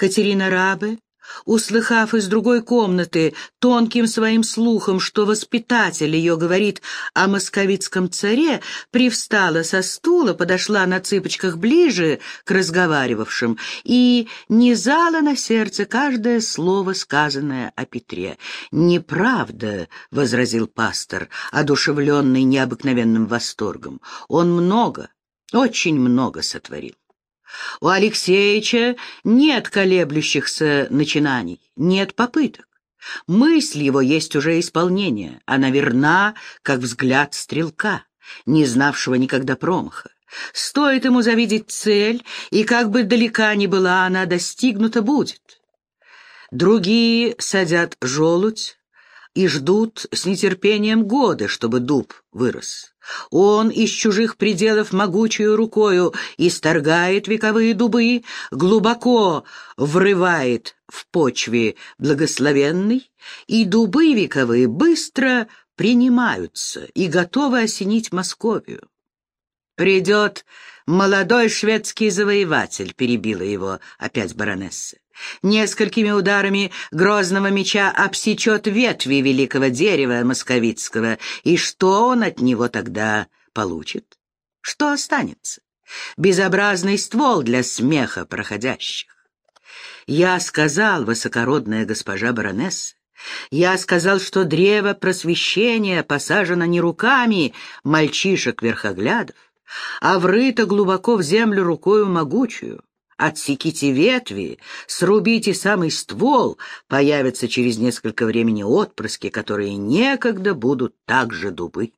Катерина Рабе услыхав из другой комнаты тонким своим слухом, что воспитатель ее говорит о московицком царе, привстала со стула, подошла на цыпочках ближе к разговаривавшим и низала на сердце каждое слово, сказанное о Петре. «Неправда», — возразил пастор, одушевленный необыкновенным восторгом, — «он много, очень много сотворил. У Алексеевича нет колеблющихся начинаний, нет попыток. Мысль его есть уже исполнение, она верна, как взгляд стрелка, не знавшего никогда промаха. Стоит ему завидеть цель, и как бы далека ни была она, достигнута будет. Другие садят желудь и ждут с нетерпением годы, чтобы дуб вырос. Он из чужих пределов могучую рукою исторгает вековые дубы, глубоко врывает в почве благословенный, и дубы вековые быстро принимаются и готовы осенить Московию. «Придет молодой шведский завоеватель», — перебила его опять баронесса. Несколькими ударами грозного меча обсечет ветви великого дерева московицкого, и что он от него тогда получит? Что останется? Безобразный ствол для смеха проходящих. Я сказал, высокородная госпожа баронесса, я сказал, что древо просвещения посажено не руками мальчишек-верхоглядов, а врыто глубоко в землю рукою могучую. Отсеките ветви, срубите самый ствол, появятся через несколько времени отпрыски, которые некогда будут также дубы.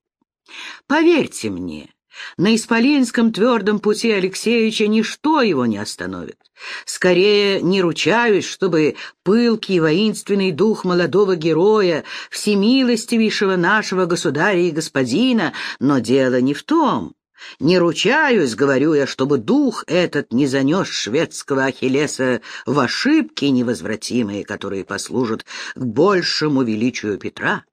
Поверьте мне, на Исполинском твердом пути Алексеевича ничто его не остановит. Скорее, не ручаюсь, чтобы пылкий воинственный дух молодого героя, всемилостивейшего нашего государя и господина, но дело не в том. Не ручаюсь, говорю я, чтобы дух этот не занес шведского Ахиллеса в ошибки невозвратимые, которые послужат к большему величию Петра.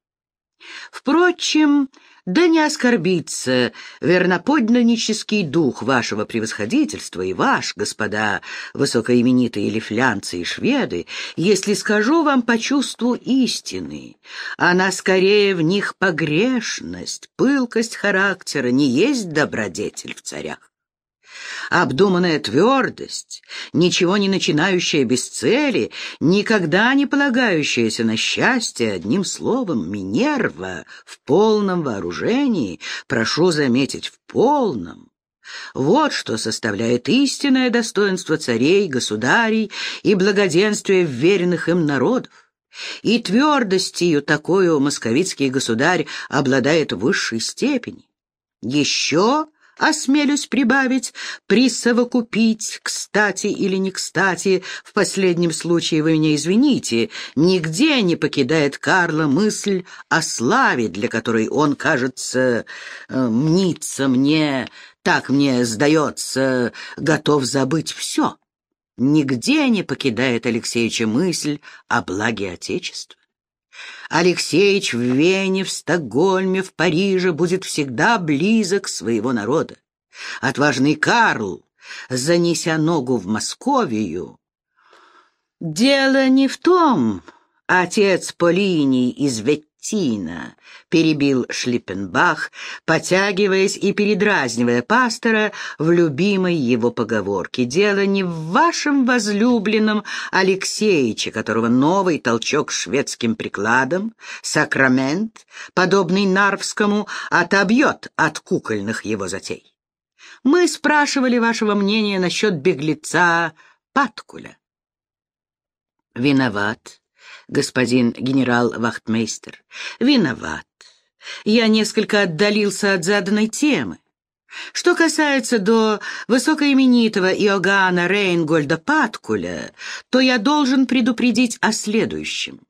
Впрочем, да не оскорбится верноподданнический дух вашего превосходительства и ваш, господа высокоименитые лифлянцы и шведы, если скажу вам по чувству истины. Она скорее в них погрешность, пылкость характера, не есть добродетель в царях обдуманная твердость, ничего не начинающая без цели, никогда не полагающаяся на счастье, одним словом, Минерва в полном вооружении, прошу заметить, в полном. Вот что составляет истинное достоинство царей, государей и благоденствие веренных им народов. И твердостью такую московицкий государь обладает в высшей степени. Еще осмелюсь прибавить, присовокупить, кстати или не кстати, в последнем случае вы меня извините, нигде не покидает Карла мысль о славе, для которой он, кажется, э, мнится мне, так мне сдается, готов забыть все. Нигде не покидает Алексеевича мысль о благе Отечества. Алексеич в Вене, в Стокгольме, в Париже будет всегда близок своего народа. Отважный Карл, занеся ногу в Московию, дело не в том, отец Полиний из Ветти, Тина, перебил Шлиппенбах, потягиваясь и передразнивая пастора в любимой его поговорке. «Дело не в вашем возлюбленном Алексеиче, которого новый толчок шведским прикладом, сакрамент, подобный Нарвскому, отобьет от кукольных его затей. Мы спрашивали вашего мнения насчет беглеца Паткуля». «Виноват», господин генерал-вахтмейстер. Виноват. Я несколько отдалился от заданной темы. Что касается до высокоименитого Иоганна Рейнгольда Паткуля, то я должен предупредить о следующем.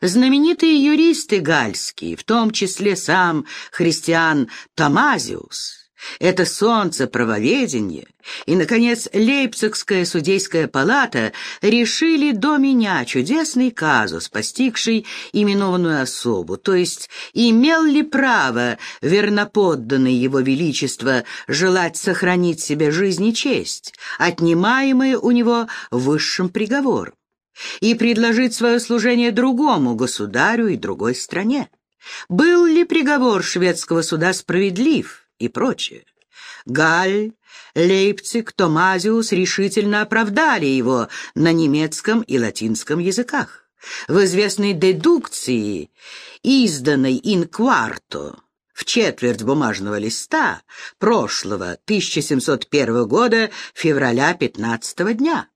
Знаменитые юристы гальские, в том числе сам христиан Томазиус, это солнце правоведения и, наконец, Лейпцигская судейская палата решили до меня чудесный казус, постигший именованную особу, то есть имел ли право верноподданный его величество желать сохранить себе жизнь и честь, отнимаемые у него высшим приговором, и предложить свое служение другому государю и другой стране. Был ли приговор шведского суда справедлив? И прочее. Галь, Лейпциг, Томазиус решительно оправдали его на немецком и латинском языках. В известной дедукции, изданной «in quarto», в четверть бумажного листа прошлого 1701 года февраля 15 дня.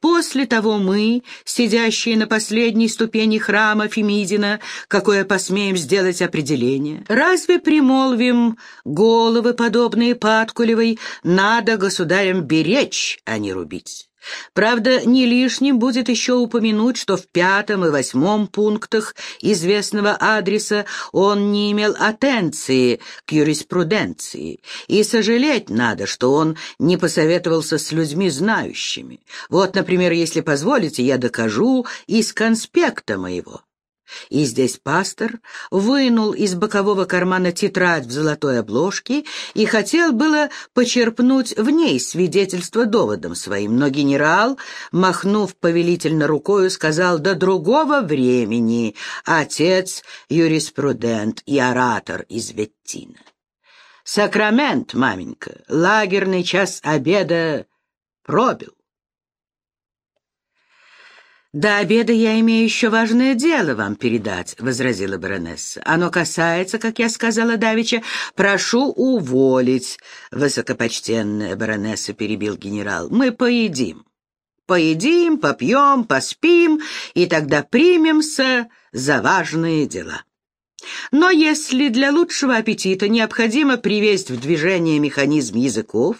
После того мы, сидящие на последней ступени храма Фемидина, какое посмеем сделать определение, разве примолвим головы, подобные Паткулевой, надо государям беречь, а не рубить? Правда, не лишним будет еще упомянуть, что в пятом и восьмом пунктах известного адреса он не имел атенции к юриспруденции, и сожалеть надо, что он не посоветовался с людьми знающими. Вот, например, если позволите, я докажу из конспекта моего. И здесь пастор вынул из бокового кармана тетрадь в золотой обложке и хотел было почерпнуть в ней свидетельство доводом своим, но генерал, махнув повелительно рукою, сказал «до другого времени, отец юриспрудент и оратор из Веттина». «Сакрамент, маменька, лагерный час обеда пробил». «До обеда я имею еще важное дело вам передать», — возразила баронесса. «Оно касается, как я сказала Давича, прошу уволить, высокопочтенная баронесса», — перебил генерал. «Мы поедим. Поедим, попьем, поспим, и тогда примемся за важные дела». Но если для лучшего аппетита необходимо привести в движение механизм языков,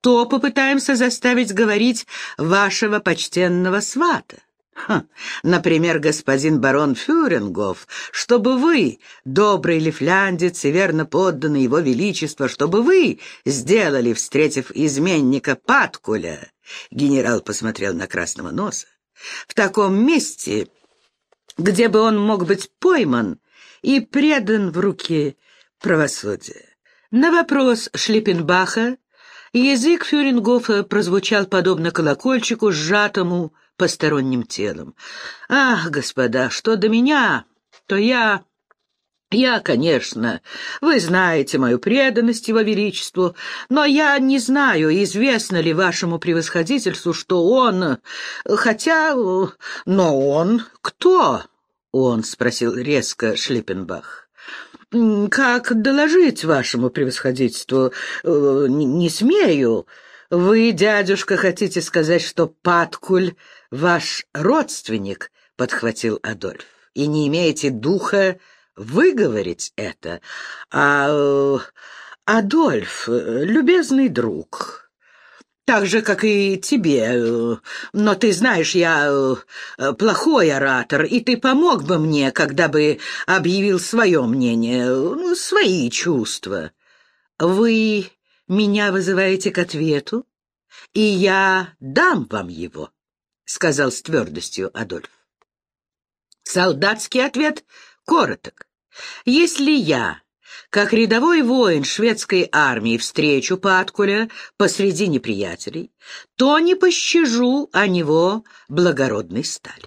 то попытаемся заставить говорить вашего почтенного свата. Ха, например, господин барон Фюрингов, чтобы вы, добрый лифляндец и верно подданный его величество, чтобы вы сделали, встретив изменника Паткуля, генерал посмотрел на красного носа, в таком месте, где бы он мог быть пойман и предан в руки правосудия. На вопрос Шлиппенбаха язык Фюрингофа прозвучал подобно колокольчику, сжатому посторонним телом. «Ах, господа, что до меня, то я...» «Я, конечно, вы знаете мою преданность его величеству, но я не знаю, известно ли вашему превосходительству, что он... Хотя... Но он кто?» «Он?» — спросил резко Шлиппенбах. «Как доложить вашему превосходительству? Э, не, не смею. Вы, дядюшка, хотите сказать, что Паткуль ваш родственник, — подхватил Адольф, — и не имеете духа выговорить это. А Адольф, любезный друг, так же, как и тебе, но ты знаешь, я плохой оратор, и ты помог бы мне, когда бы объявил свое мнение, ну, свои чувства. Вы меня вызываете к ответу, и я дам вам его. — сказал с твердостью Адольф. Солдатский ответ короток. Если я, как рядовой воин шведской армии, встречу Паткуля посреди неприятелей, то не пощажу о него благородной стали.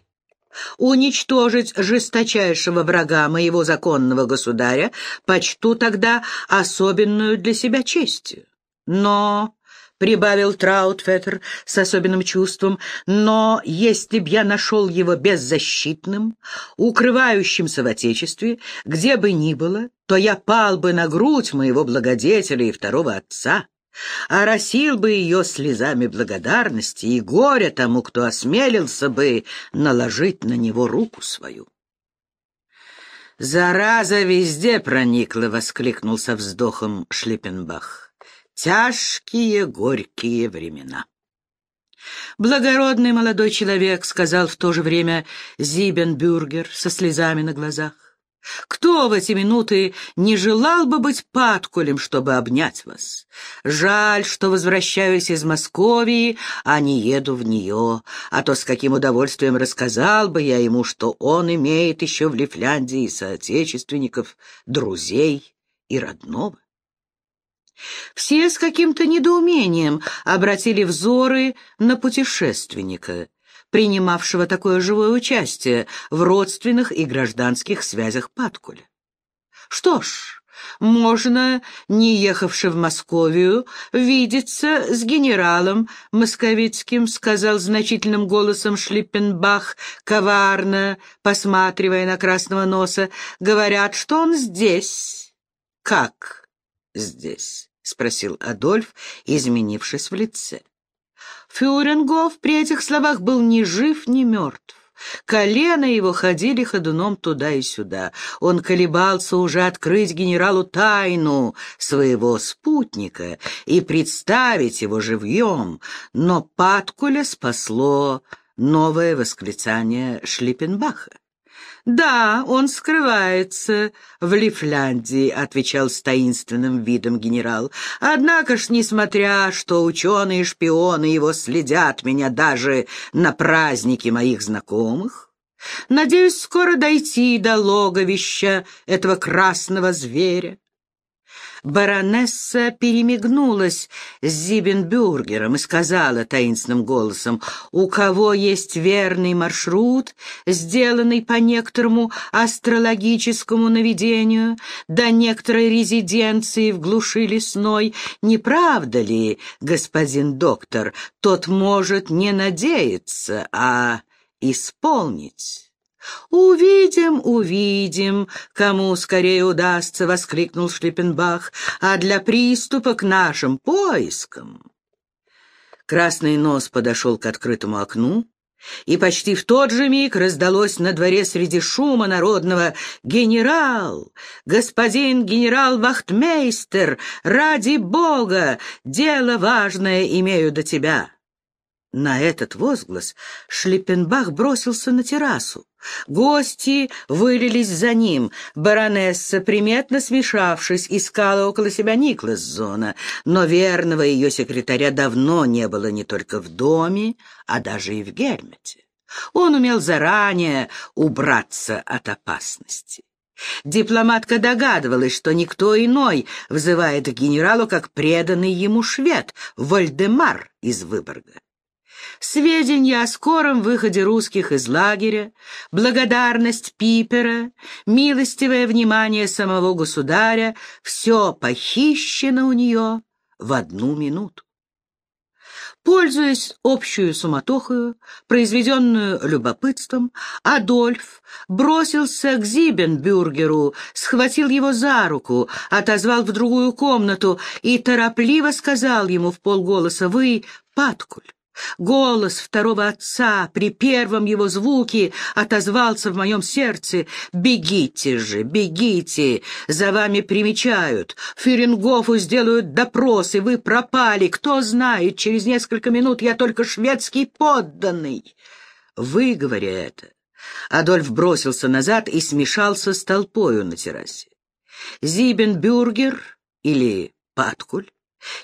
Уничтожить жесточайшего врага моего законного государя почту тогда особенную для себя честью. Но — прибавил Траутфеттер с особенным чувством, «но если б я нашел его беззащитным, укрывающимся в Отечестве, где бы ни было, то я пал бы на грудь моего благодетеля и второго отца, оросил бы ее слезами благодарности и горя тому, кто осмелился бы наложить на него руку свою». «Зараза везде проникла!» — воскликнул со вздохом Шлиппенбах. Тяжкие, горькие времена. Благородный молодой человек, сказал в то же время Зибенбюргер со слезами на глазах. Кто в эти минуты не желал бы быть падкулем, чтобы обнять вас? Жаль, что возвращаюсь из Московии, а не еду в нее, а то с каким удовольствием рассказал бы я ему, что он имеет еще в Лифляндии соотечественников, друзей и родного. Все с каким-то недоумением обратили взоры на путешественника принимавшего такое живое участие в родственных и гражданских связях Паткуля. Что ж, можно, не ехавши в Московию, видеться с генералом московицким, сказал значительным голосом Шлиппенбах, коварно посматривая на красного носа. Говорят, что он здесь. Как здесь? — спросил Адольф, изменившись в лице. Фюрингов при этих словах был ни жив, ни мертв. Колено его ходили ходуном туда и сюда. Он колебался уже открыть генералу тайну своего спутника и представить его живьем, но Паткуля спасло новое восклицание Шлиппенбаха. «Да, он скрывается в Лифляндии», — отвечал с таинственным видом генерал. «Однако ж, несмотря, что ученые-шпионы его следят меня даже на праздники моих знакомых, надеюсь скоро дойти до логовища этого красного зверя. Баронесса перемигнулась с Зибенбюргером и сказала таинственным голосом, «У кого есть верный маршрут, сделанный по некоторому астрологическому наведению, до некоторой резиденции в глуши лесной, не правда ли, господин доктор, тот может не надеяться, а исполнить?» «Увидим, увидим, кому скорее удастся», — воскликнул Шлиппенбах, «а для приступа к нашим поискам». Красный нос подошел к открытому окну, и почти в тот же миг раздалось на дворе среди шума народного «Генерал! Господин генерал-вахтмейстер! Ради Бога! Дело важное имею до тебя!» На этот возглас Шлиппенбах бросился на террасу. Гости вылились за ним. Баронесса, приметно смешавшись, искала около себя Никласзона, но верного ее секретаря давно не было не только в доме, а даже и в Гермете. Он умел заранее убраться от опасности. Дипломатка догадывалась, что никто иной взывает к генералу, как преданный ему швед, Вольдемар из Выборга. Сведения о скором выходе русских из лагеря, благодарность Пипера, милостивое внимание самого государя — все похищено у нее в одну минуту. Пользуясь общую суматохою, произведенную любопытством, Адольф бросился к Зибенбюргеру, схватил его за руку, отозвал в другую комнату и торопливо сказал ему в полголоса «Вы, Паткуль, Голос второго отца при первом его звуке отозвался в моем сердце. «Бегите же, бегите! За вами примечают. Фюрингофу сделают допрос, и вы пропали. Кто знает, через несколько минут я только шведский подданный». Выговоря это, Адольф бросился назад и смешался с толпою на террасе. Зибенбюргер или Паткуль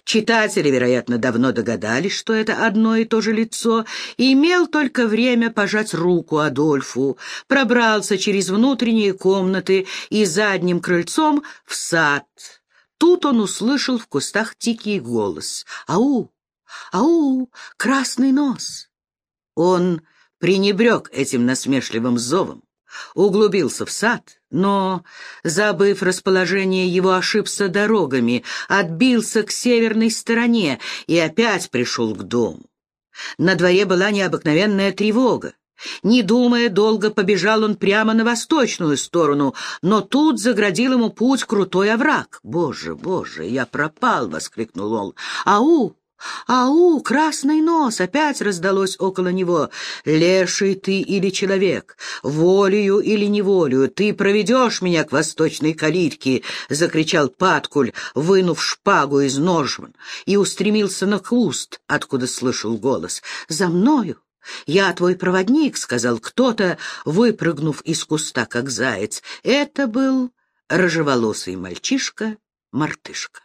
Читатели, вероятно, давно догадались, что это одно и то же лицо, и имел только время пожать руку Адольфу, пробрался через внутренние комнаты и задним крыльцом в сад. Тут он услышал в кустах тикий голос. «Ау! Ау! Красный нос!» Он пренебрег этим насмешливым зовом углубился в сад, но, забыв расположение, его ошибся дорогами, отбился к северной стороне и опять пришел к дому. На дворе была необыкновенная тревога. Не думая долго, побежал он прямо на восточную сторону, но тут заградил ему путь крутой овраг. «Боже, боже, я пропал!» — воскликнул он. «Ау! «Ау, красный нос!» — опять раздалось около него. «Леший ты или человек, волею или неволею, ты проведешь меня к восточной калитке!» — закричал Паткуль, вынув шпагу из ножен, и устремился на куст, откуда слышал голос. «За мною! «Я твой проводник», — сказал кто-то, выпрыгнув из куста, как заяц. Это был рыжеволосый мальчишка-мартышка.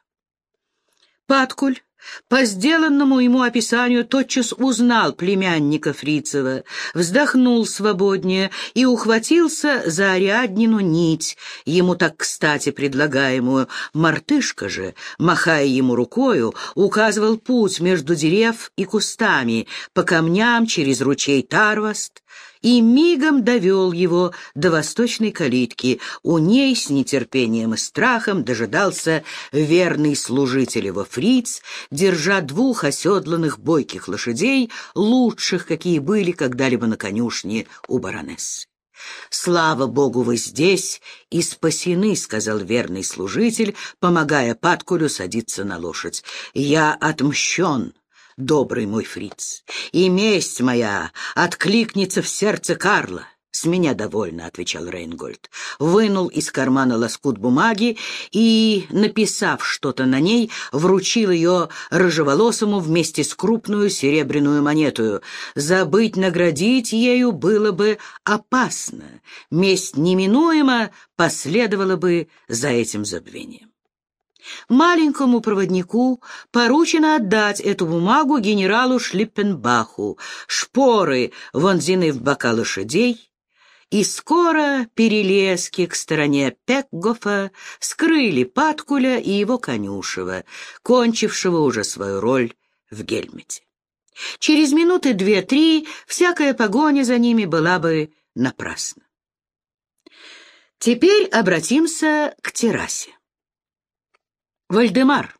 Паткуль по сделанному ему описанию тотчас узнал племянника Фрицева, вздохнул свободнее и ухватился за Ариаднину нить, ему так кстати предлагаемую. Мартышка же, махая ему рукою, указывал путь между дерев и кустами, по камням через ручей Тарваст, и мигом довел его до восточной калитки. У ней с нетерпением и страхом дожидался верный служитель его фриц, держа двух оседланных бойких лошадей, лучших, какие были когда-либо на конюшне у баронессы. «Слава Богу, вы здесь и спасены», — сказал верный служитель, помогая Паткулю садиться на лошадь. «Я отмщен» добрый мой фриц, и месть моя откликнется в сердце Карла. «С меня довольно», — отвечал Рейнгольд. Вынул из кармана лоскут бумаги и, написав что-то на ней, вручил ее рыжеволосому вместе с крупную серебряную монетою. Забыть наградить ею было бы опасно. Месть неминуемо последовала бы за этим забвением. Маленькому проводнику поручено отдать эту бумагу генералу Шлиппенбаху, шпоры вонзены в бока лошадей, и скоро перелески к стороне Пекгофа скрыли Паткуля и его конюшева, кончившего уже свою роль в Гельмете. Через минуты две-три всякая погоня за ними была бы напрасна. Теперь обратимся к террасе. «Вальдемар!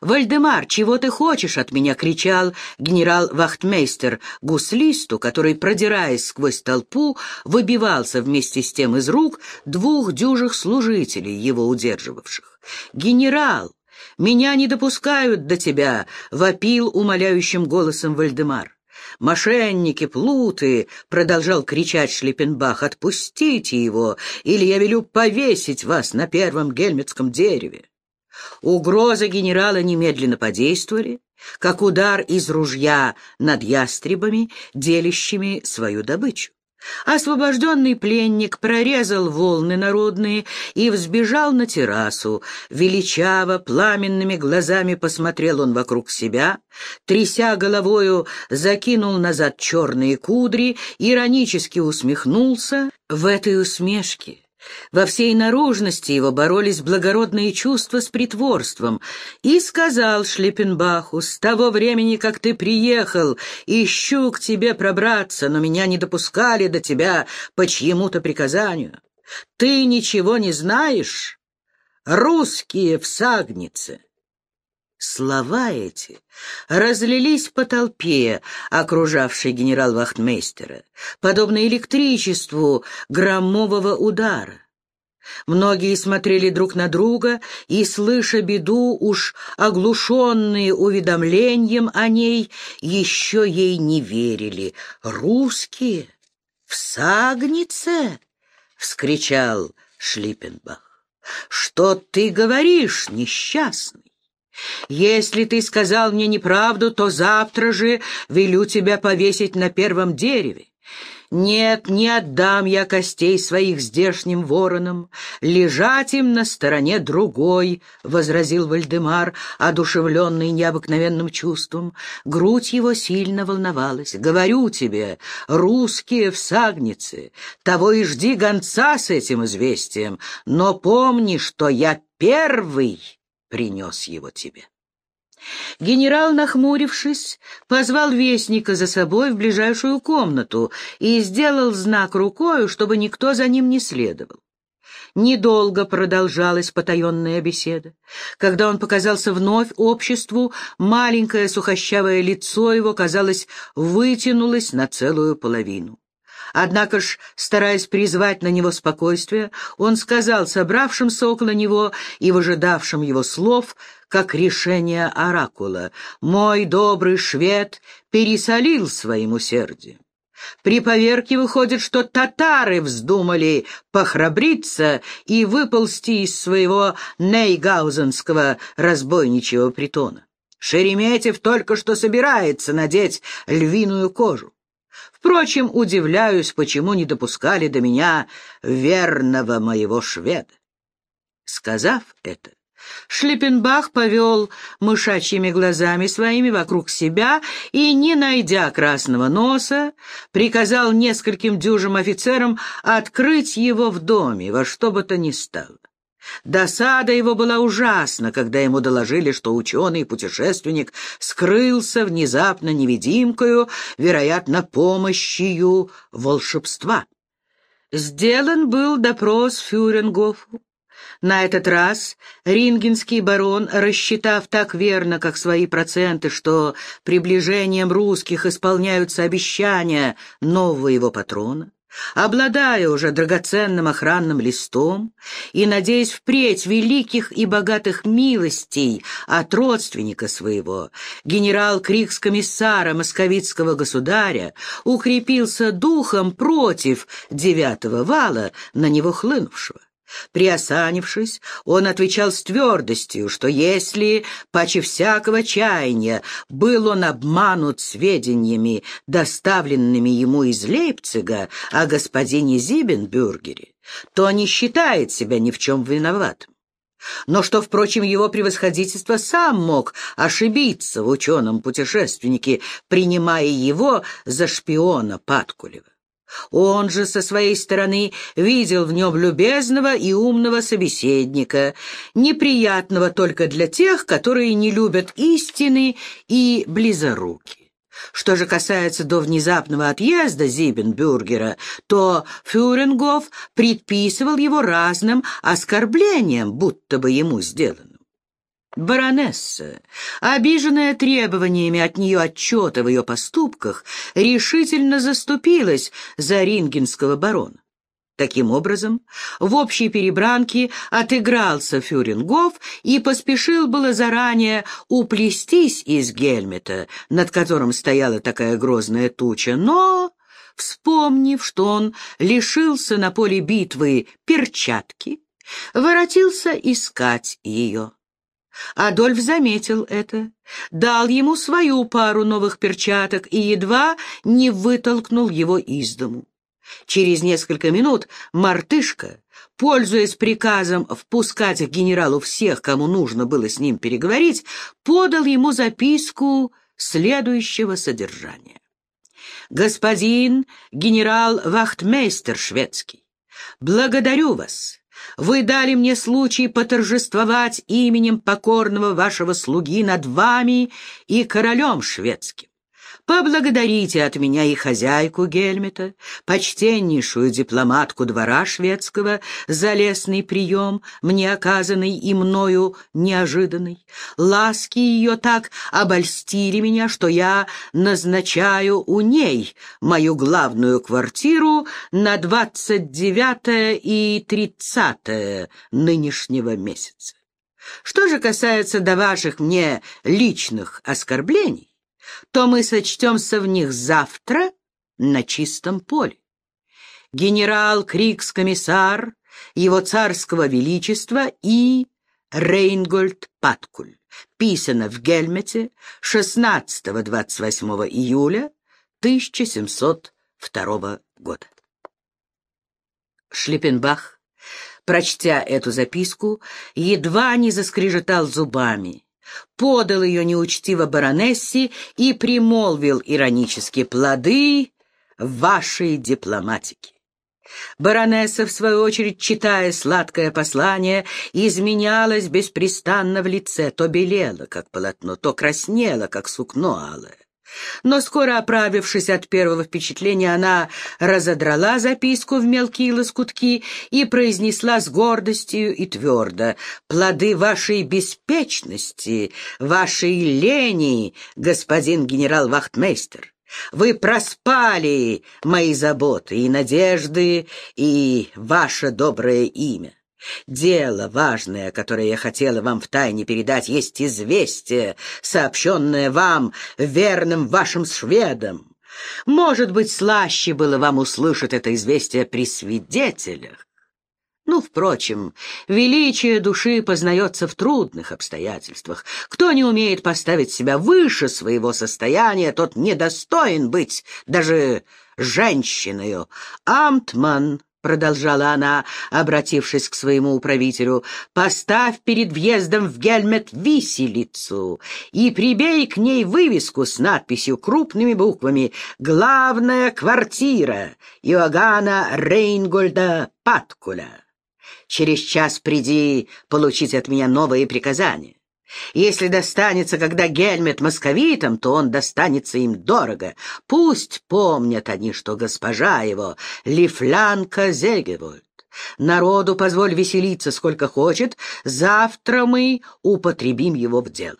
Вальдемар, чего ты хочешь от меня?» — кричал генерал-вахтмейстер гуслисту, который, продираясь сквозь толпу, выбивался вместе с тем из рук двух дюжих служителей, его удерживавших. «Генерал! Меня не допускают до тебя!» — вопил умоляющим голосом Вальдемар. «Мошенники, плуты!» — продолжал кричать Шлиппенбах. «Отпустите его, или я велю повесить вас на первом гельметском дереве!» Угрозы генерала немедленно подействовали, как удар из ружья над ястребами, делящими свою добычу. Освобожденный пленник прорезал волны народные и взбежал на террасу. Величаво, пламенными глазами посмотрел он вокруг себя, тряся головою, закинул назад черные кудри, иронически усмехнулся. В этой усмешке во всей наружности его боролись благородные чувства с притворством, и сказал Шлиппенбаху, «С того времени, как ты приехал, ищу к тебе пробраться, но меня не допускали до тебя по чьему-то приказанию. Ты ничего не знаешь? Русские в Сагнице!» Слова эти разлились по толпе, окружавшей генерал-вахтмейстера, подобно электричеству громового удара. Многие смотрели друг на друга и, слыша беду, уж оглушенные уведомлением о ней, еще ей не верили. «Русские? В Сагнице?» — вскричал Шлиппенбах. «Что ты говоришь, несчастный? Если ты сказал мне неправду, то завтра же велю тебя повесить на первом дереве. Нет, не отдам я костей своих здешним воронам, лежать им на стороне другой, — возразил Вальдемар, одушевленный необыкновенным чувством. Грудь его сильно волновалась. Говорю тебе, русские в сагнице, того и жди гонца с этим известием, но помни, что я первый принес его тебе. Генерал, нахмурившись, позвал вестника за собой в ближайшую комнату и сделал знак рукою, чтобы никто за ним не следовал. Недолго продолжалась потаенная беседа. Когда он показался вновь обществу, маленькое сухощавое лицо его, казалось, вытянулось на целую половину. Однако ж, стараясь призвать на него спокойствие, он сказал собравшимся около него и выжидавшим его слов, как решение оракула, «Мой добрый швед пересолил своим усердием. При поверке выходит, что татары вздумали похрабриться и выползти из своего нейгаузенского разбойничьего притона. Шереметьев только что собирается надеть львиную кожу. Впрочем, удивляюсь, почему не допускали до меня верного моего шведа. Сказав это, Шлиппенбах повел мышачьими глазами своими вокруг себя и, не найдя красного носа, приказал нескольким дюжим офицерам открыть его в доме во что бы то ни стало. Досада его была ужасна, когда ему доложили, что ученый-путешественник скрылся внезапно невидимкою, вероятно, помощью волшебства. Сделан был допрос Фюрингофу. На этот раз рингенский барон, рассчитав так верно, как свои проценты, что приближением русских исполняются обещания нового его патрона, обладая уже драгоценным охранным листом и надеясь впредь великих и богатых милостей от родственника своего, генерал Крикс-комиссара московицкого государя укрепился духом против девятого вала, на него хлынувшего. Приосанившись, он отвечал с твердостью, что если, паче всякого чаяния, был он обманут сведениями, доставленными ему из Лейпцига о господине Зибенбюргере, то не считает себя ни в чем виноватым. Но что, впрочем, его превосходительство сам мог ошибиться в ученом-путешественнике, принимая его за шпиона Паткулева. Он же со своей стороны видел в нем любезного и умного собеседника, неприятного только для тех, которые не любят истины и близоруки. Что же касается до внезапного отъезда Зибенбюргера, то Фюрингов предписывал его разным оскорблениям, будто бы ему сделано. Баронесса, обиженная требованиями от нее отчета в ее поступках, решительно заступилась за рингенского барона. Таким образом, в общей перебранке отыгрался Фюрингов и поспешил было заранее уплестись из Гельмета, над которым стояла такая грозная туча, но, вспомнив, что он лишился на поле битвы перчатки, воротился искать ее. Адольф заметил это, дал ему свою пару новых перчаток и едва не вытолкнул его из дому. Через несколько минут мартышка, пользуясь приказом впускать к генералу всех, кому нужно было с ним переговорить, подал ему записку следующего содержания. «Господин генерал-вахтмейстер шведский, благодарю вас вы дали мне случай поторжествовать именем покорного вашего слуги над вами и королем шведским. Поблагодарите от меня и хозяйку Гельмета, почтеннейшую дипломатку двора шведского, за лестный прием, мне оказанный и мною неожиданный. Ласки ее так обольстили меня, что я назначаю у ней мою главную квартиру на двадцать девятое и тридцатое нынешнего месяца. Что же касается до ваших мне личных оскорблений, то мы сочтемся в них завтра на чистом поле. Генерал Крикс-комиссар, его царского величества и Рейнгольд Паткуль. Писано в Гельмете 16-28 июля 1702 года. Шлиппенбах, прочтя эту записку, едва не заскрежетал зубами подал ее неучтиво баронессе и примолвил иронически плоды вашей дипломатики. Баронесса, в свою очередь, читая сладкое послание, изменялась беспрестанно в лице, то белела, как полотно, то краснела, как сукно алое. Но скоро оправившись от первого впечатления, она разодрала записку в мелкие лоскутки и произнесла с гордостью и твердо «Плоды вашей беспечности, вашей лени, господин генерал-вахтмейстер». Вы проспали мои заботы и надежды, и ваше доброе имя. Дело важное, которое я хотела вам втайне передать, есть известие, сообщенное вам верным вашим шведом. Может быть, слаще было вам услышать это известие при свидетелях. Ну, впрочем, величие души познается в трудных обстоятельствах. Кто не умеет поставить себя выше своего состояния, тот недостоин быть даже женщиною. Амтман продолжала она, обратившись к своему управителю, «поставь перед въездом в Гельмет виселицу и прибей к ней вывеску с надписью крупными буквами «Главная квартира Иоганна Рейнгольда Паткуля». Через час приди получить от меня новые приказания. Если достанется, когда Гельмет московитам, то он достанется им дорого. Пусть помнят они, что госпожа его — Лифлянка Зегевольд. Народу позволь веселиться сколько хочет, завтра мы употребим его в дело.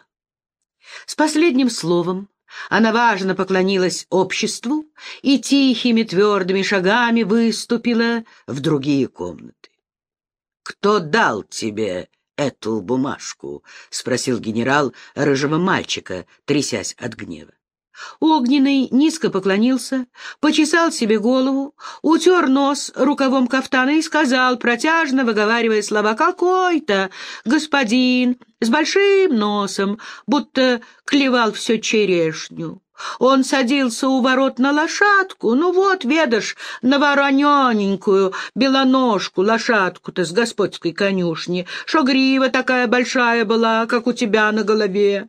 С последним словом она важно поклонилась обществу и тихими твердыми шагами выступила в другие комнаты. «Кто дал тебе эту бумажку?» — спросил генерал рыжего мальчика, трясясь от гнева. Огненный низко поклонился, почесал себе голову, утер нос рукавом кафтана и сказал, протяжно выговаривая слова, «Какой-то господин с большим носом, будто клевал все черешню». Он садился у ворот на лошадку, ну вот, ведашь, на воронененькую белоножку лошадку-то с господской конюшни, шо грива такая большая была, как у тебя на голове.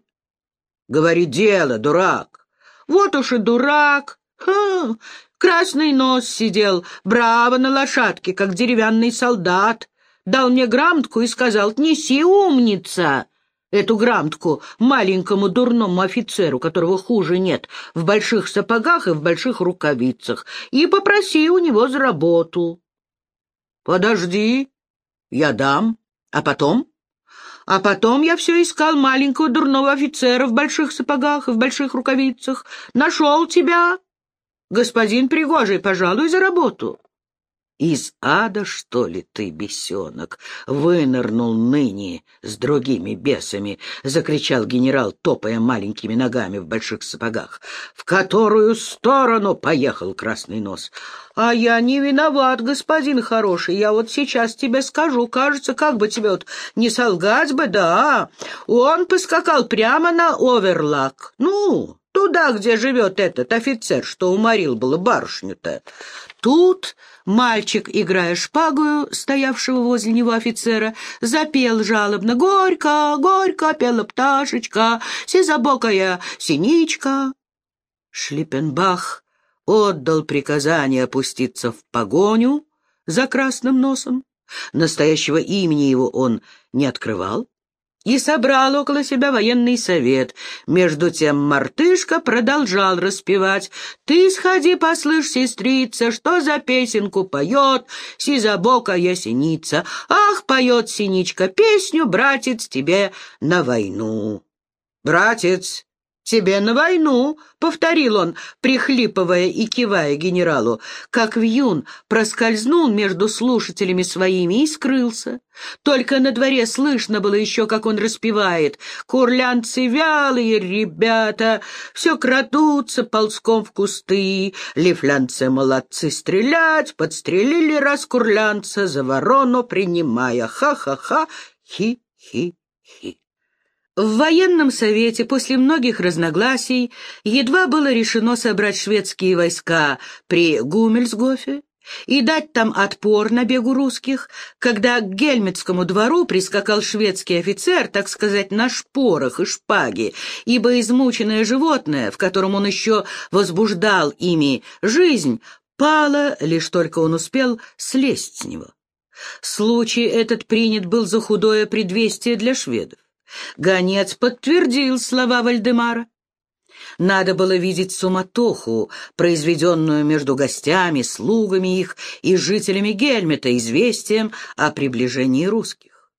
Говори дело, дурак. Вот уж и дурак. Ха, красный нос сидел, браво на лошадке, как деревянный солдат. Дал мне грамотку и сказал, неси, умница эту грамотку маленькому дурному офицеру, которого хуже нет, в больших сапогах и в больших рукавицах, и попроси у него за работу. Подожди, я дам. А потом? А потом я все искал маленького дурного офицера в больших сапогах и в больших рукавицах. Нашел тебя. Господин Пригожий, пожалуй, за работу. Из ада, что ли, ты, бесенок, вынырнул ныне с другими бесами, — закричал генерал, топая маленькими ногами в больших сапогах. В которую сторону поехал красный нос? А я не виноват, господин хороший, я вот сейчас тебе скажу, кажется, как бы тебе вот не солгать бы, да. Он поскакал прямо на оверлак. Ну, туда, где живет этот офицер, что уморил было барышню-то. Тут мальчик, играя шпагою, стоявшего возле него офицера, запел жалобно «Горько, горько пела пташечка, сизобокая синичка». Шлиппенбах отдал приказание опуститься в погоню за красным носом. Настоящего имени его он не открывал, и собрал около себя военный совет. Между тем мартышка продолжал распевать. «Ты сходи, послышь, сестрица, что за песенку поет сизобокая синица. Ах, поет синичка песню, братец, тебе на войну». «Братец, «Тебе на войну», — повторил он, прихлипывая и кивая генералу, как вьюн проскользнул между слушателями своими и скрылся. Только на дворе слышно было еще, как он распевает. «Курлянцы вялые ребята, все крадутся ползком в кусты, лифлянцы молодцы стрелять, подстрелили раз курлянца, за ворону принимая, ха-ха-ха, хи-хи-хи». В военном совете после многих разногласий едва было решено собрать шведские войска при Гумельсгофе и дать там отпор набегу русских, когда к Гельмитскому двору прискакал шведский офицер, так сказать, на шпорах и шпаге, ибо измученное животное, в котором он еще возбуждал ими жизнь, пало, лишь только он успел слезть с него. Случай этот принят был за худое предвестие для шведов. Гонец подтвердил слова Вальдемара. Надо было видеть суматоху, произведенную между гостями, слугами их и жителями Гельмета известием о приближении русских.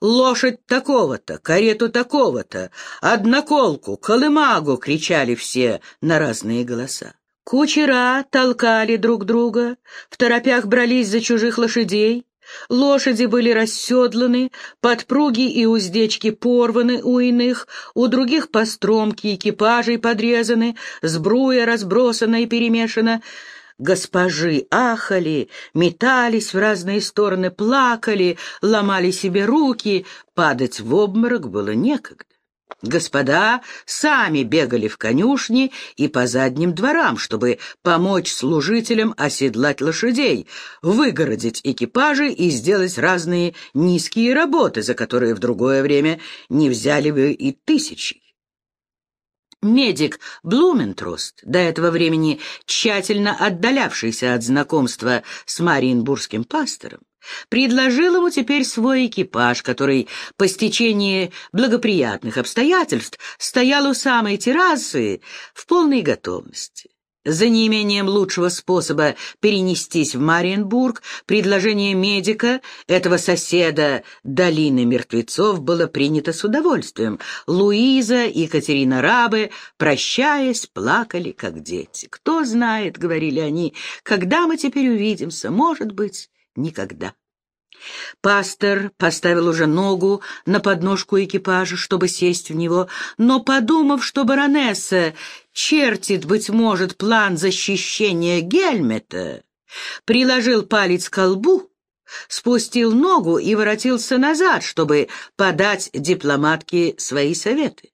«Лошадь такого-то, карету такого-то, одноколку, колымагу!» — кричали все на разные голоса. Кучера толкали друг друга, в торопях брались за чужих лошадей, Лошади были расседланы, подпруги и уздечки порваны у иных, у других постромки экипажей подрезаны, сбруя разбросана и перемешана. Госпожи ахали, метались в разные стороны, плакали, ломали себе руки, падать в обморок было некогда. Господа сами бегали в конюшни и по задним дворам, чтобы помочь служителям оседлать лошадей, выгородить экипажи и сделать разные низкие работы, за которые в другое время не взяли бы и тысячи. Медик Блументрост, до этого времени тщательно отдалявшийся от знакомства с Мариенбургским пастором, предложил ему теперь свой экипаж, который по стечении благоприятных обстоятельств стоял у самой террасы в полной готовности. За неимением лучшего способа перенестись в Мариенбург, предложение медика, этого соседа долины мертвецов, было принято с удовольствием. Луиза и Катерина Рабы, прощаясь, плакали, как дети. «Кто знает, — говорили они, — когда мы теперь увидимся, может быть, никогда». Пастор поставил уже ногу на подножку экипажа, чтобы сесть в него, но, подумав, что баронесса чертит, быть может, план защищения Гельмета, приложил палец к колбу, спустил ногу и воротился назад, чтобы подать дипломатке свои советы.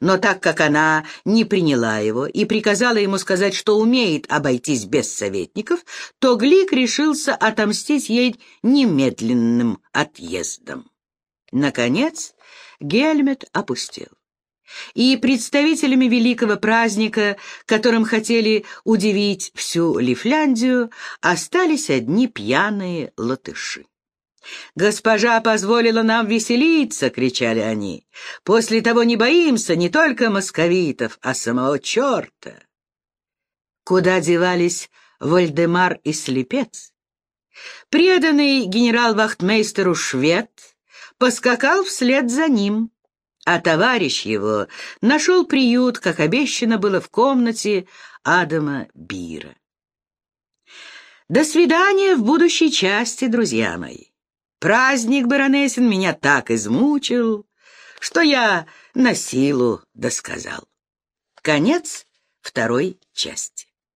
Но так как она не приняла его и приказала ему сказать, что умеет обойтись без советников, то Глик решился отомстить ей немедленным отъездом. Наконец Гельмет опустел. И представителями великого праздника, которым хотели удивить всю Лифляндию, остались одни пьяные латыши. «Госпожа позволила нам веселиться!» — кричали они. «После того не боимся не только московитов, а самого черта!» Куда девались Вальдемар и Слепец? Преданный генерал-вахтмейстеру швед поскакал вслед за ним, а товарищ его нашел приют, как обещано было в комнате Адама Бира. До свидания в будущей части, друзья мои. Праздник баронесин меня так измучил, что я на силу досказал. Конец второй части.